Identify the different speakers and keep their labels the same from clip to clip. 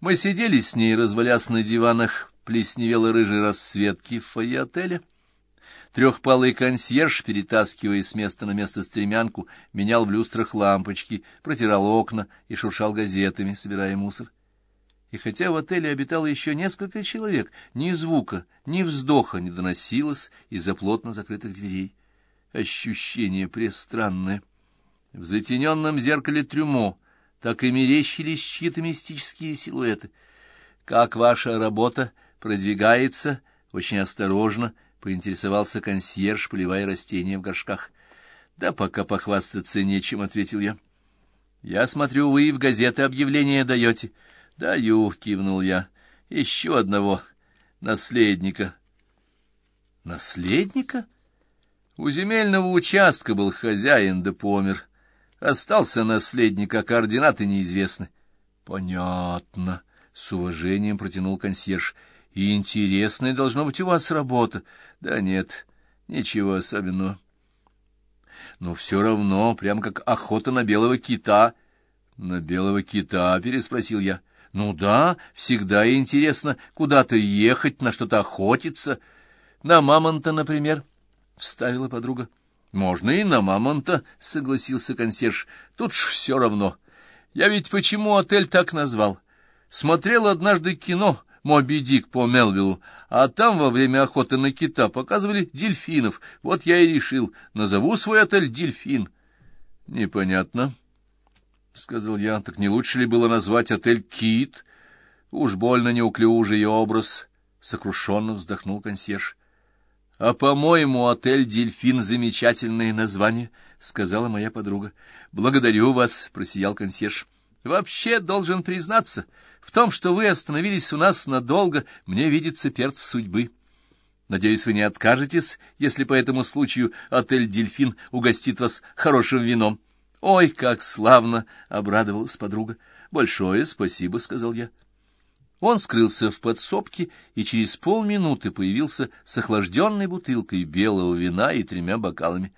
Speaker 1: Мы сидели с ней, развалясь на диванах, плесневело рыжей расцветки в фойе отеля. Трехпалый консьерж, перетаскивая с места на место стремянку, менял в люстрах лампочки, протирал окна и шуршал газетами, собирая мусор. И хотя в отеле обитало еще несколько человек, ни звука, ни вздоха не доносилось из-за плотно закрытых дверей. Ощущение престранное. В затененном зеркале трюмо так и мерещились чьи-то мистические силуэты. «Как ваша работа продвигается?» — очень осторожно поинтересовался консьерж, поливая растения в горшках. «Да пока похвастаться нечем», — ответил я. «Я смотрю, вы и в газеты объявления даете». «Даю», — кивнул я. «Еще одного наследника». «Наследника?» У земельного участка был хозяин, да помер. Остался наследник, а координаты неизвестны. — Понятно, — с уважением протянул консьерж. — И интересная должна быть у вас работа. Да нет, ничего особенного. Но все равно, прямо как охота на белого кита. — На белого кита? — переспросил я. — Ну да, всегда интересно куда-то ехать, на что-то охотиться. На мамонта, например, — вставила подруга. — можно и на мамонта, — согласился консьерж. Тут ж все равно. Я ведь почему отель так назвал? Смотрел однажды кино «Моби Дик» по Мелвиллу, а там во время охоты на кита показывали дельфинов. Вот я и решил, назову свой отель «Дельфин». — Непонятно, — сказал я. — Так не лучше ли было назвать отель «Кит»? Уж больно неуклюжий образ, — сокрушенно вздохнул консьерж. — А, по-моему, отель «Дельфин» — замечательное название, — сказала моя подруга. — Благодарю вас, — просиял консьерж. — Вообще, должен признаться, в том, что вы остановились у нас надолго, мне видится перц судьбы. Надеюсь, вы не откажетесь, если по этому случаю отель «Дельфин» угостит вас хорошим вином. — Ой, как славно! — обрадовалась подруга. — Большое спасибо, — сказал я. Он скрылся в подсобке и через полминуты появился с охлажденной бутылкой белого вина и тремя бокалами.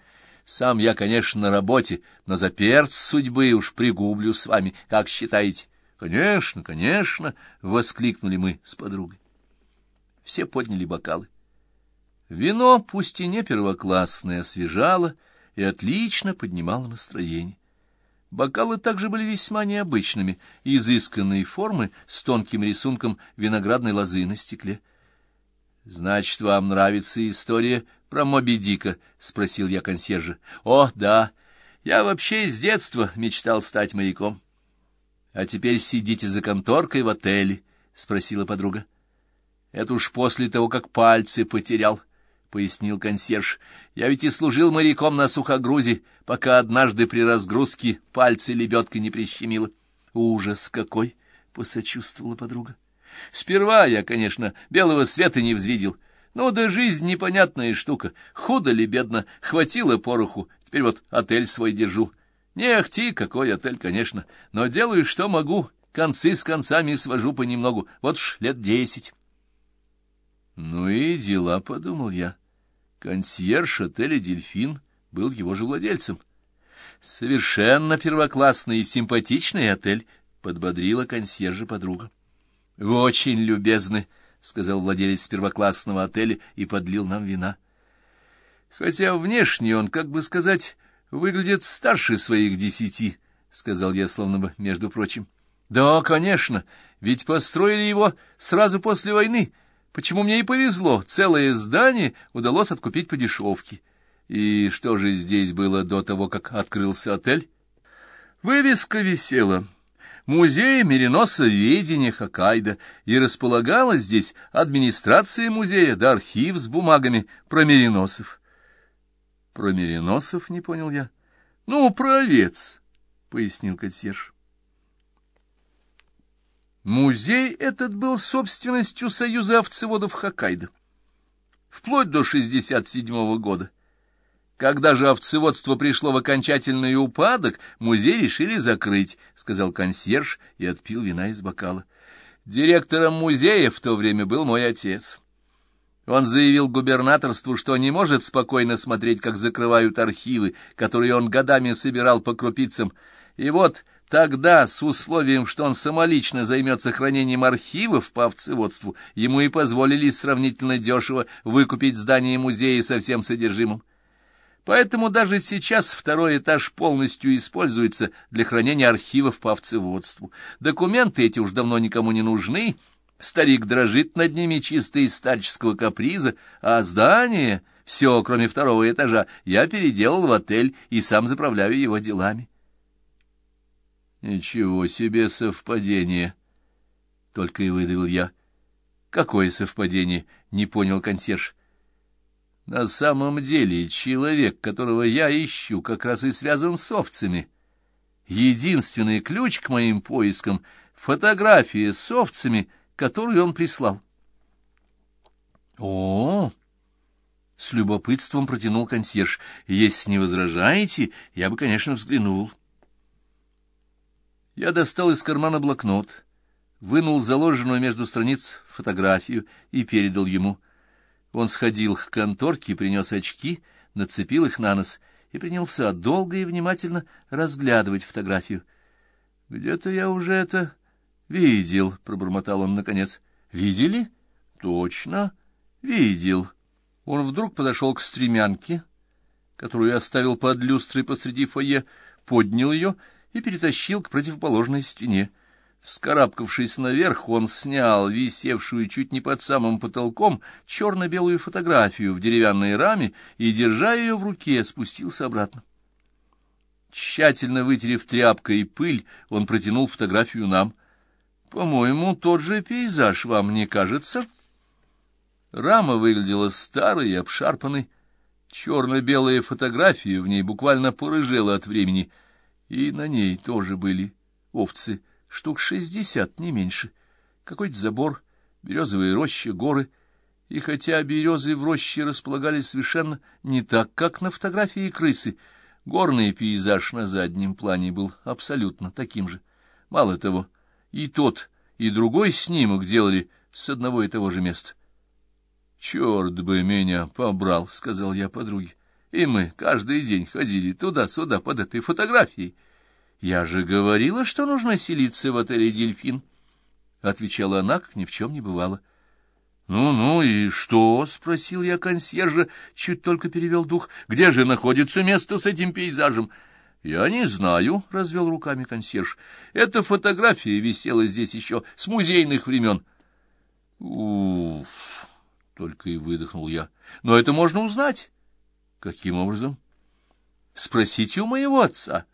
Speaker 1: Сам я, конечно, на работе, но за перц судьбы уж пригублю с вами, как считаете? — Конечно, конечно! — воскликнули мы с подругой. Все подняли бокалы. Вино, пусть и не первоклассное, освежало и отлично поднимало настроение. Бокалы также были весьма необычными, изысканной формы с тонким рисунком виноградной лозы на стекле. — Значит, вам нравится история про Моби Дика? — спросил я консьержа. — О, да. Я вообще с детства мечтал стать моряком. — А теперь сидите за конторкой в отеле? — спросила подруга. — Это уж после того, как пальцы потерял. —— пояснил консьерж. — Я ведь и служил моряком на сухогрузе, пока однажды при разгрузке пальцы лебедкой не прищемило. — Ужас какой! — посочувствовала подруга. — Сперва я, конечно, белого света не взвидел. но да жизнь непонятная штука. Худо ли бедно, хватило пороху, теперь вот отель свой держу. Не ахти, какой отель, конечно, но делаю, что могу, концы с концами свожу понемногу, вот уж лет десять. — Ну и дела, — подумал я. — Консьерж отеля «Дельфин» был его же владельцем. «Совершенно первоклассный и симпатичный отель», — подбодрила консьержа подруга. «Вы очень любезны», — сказал владелец первоклассного отеля и подлил нам вина. «Хотя внешне он, как бы сказать, выглядит старше своих десяти», — сказал я, словно бы, между прочим. «Да, конечно, ведь построили его сразу после войны, Почему мне и повезло, целое здание удалось откупить по дешевке. И что же здесь было до того, как открылся отель? Вывеска висела. Музей мериносоведения Хоккайдо, и располагалась здесь администрация музея да архив с бумагами про мериносов. Про мериносов, не понял я. Ну, про овец, пояснил консьерж. Музей этот был собственностью Союза овцеводов Хоккайдо. Вплоть до 67 -го года. Когда же овцеводство пришло в окончательный упадок, музей решили закрыть, — сказал консьерж и отпил вина из бокала. Директором музея в то время был мой отец. Он заявил губернаторству, что не может спокойно смотреть, как закрывают архивы, которые он годами собирал по крупицам, и вот Тогда, с условием, что он самолично займется хранением архивов по овцеводству, ему и позволили сравнительно дешево выкупить здание музея со всем содержимым. Поэтому даже сейчас второй этаж полностью используется для хранения архивов по овцеводству. Документы эти уж давно никому не нужны, старик дрожит над ними чисто из старческого каприза, а здание, все, кроме второго этажа, я переделал в отель и сам заправляю его делами. Ничего себе совпадение! Только и выдавил я. Какое совпадение? Не понял консьерж. На самом деле человек, которого я ищу, как раз и связан с овцами. Единственный ключ к моим поискам — фотография с овцами, которую он прислал. О, с любопытством протянул консьерж. Если не возражаете, я бы, конечно, взглянул. Я достал из кармана блокнот, вынул заложенную между страниц фотографию и передал ему. Он сходил к конторке, принес очки, нацепил их на нос и принялся долго и внимательно разглядывать фотографию. — Где-то я уже это видел, — пробормотал он наконец. — Видели? — Точно, видел. Он вдруг подошел к стремянке, которую оставил под люстрой посреди фойе, поднял ее и перетащил к противоположной стене. Вскарабкавшись наверх, он снял висевшую чуть не под самым потолком черно-белую фотографию в деревянной раме и, держа ее в руке, спустился обратно. Тщательно вытерев тряпкой пыль, он протянул фотографию нам. «По-моему, тот же пейзаж вам не кажется?» Рама выглядела старой и обшарпанной. Черно-белая фотография в ней буквально порыжела от времени — и на ней тоже были овцы, штук шестьдесят, не меньше. Какой-то забор, березовые рощи, горы. И хотя березы в роще располагались совершенно не так, как на фотографии крысы, горный пейзаж на заднем плане был абсолютно таким же. Мало того, и тот, и другой снимок делали с одного и того же места. «Черт бы меня побрал», — сказал я подруге. И мы каждый день ходили туда-сюда под этой фотографией. Я же говорила, что нужно селиться в отеле «Дельфин», — отвечала она, как ни в чем не бывало. «Ну-ну, и что?» — спросил я консьержа, чуть только перевел дух. «Где же находится место с этим пейзажем?» «Я не знаю», — развел руками консьерж. «Эта фотография висела здесь еще с музейных времен». «Уф!» — только и выдохнул я. «Но это можно узнать». Каким образом? Спросите у моего отца.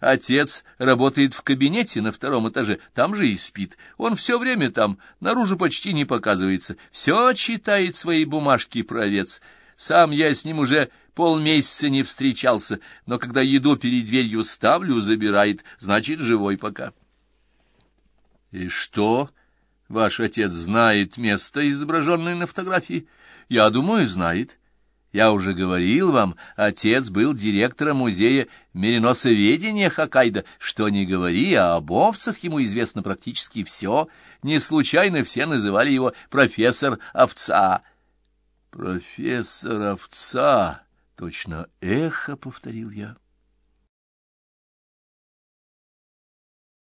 Speaker 1: Отец работает в кабинете на втором этаже, там же и спит. Он все время там, наружу почти не показывается. Все читает свои бумажки про овец. Сам я с ним уже полмесяца не встречался, но когда еду перед дверью ставлю, забирает, значит, живой пока. — И что? Ваш отец знает место, изображенное на фотографии? Я думаю, знает. — я уже говорил вам, отец был директором музея мериносоведения Хоккайдо. Что не говори, а об овцах ему известно практически все. Не случайно все называли его профессор овца. Профессор овца, точно эхо, повторил я.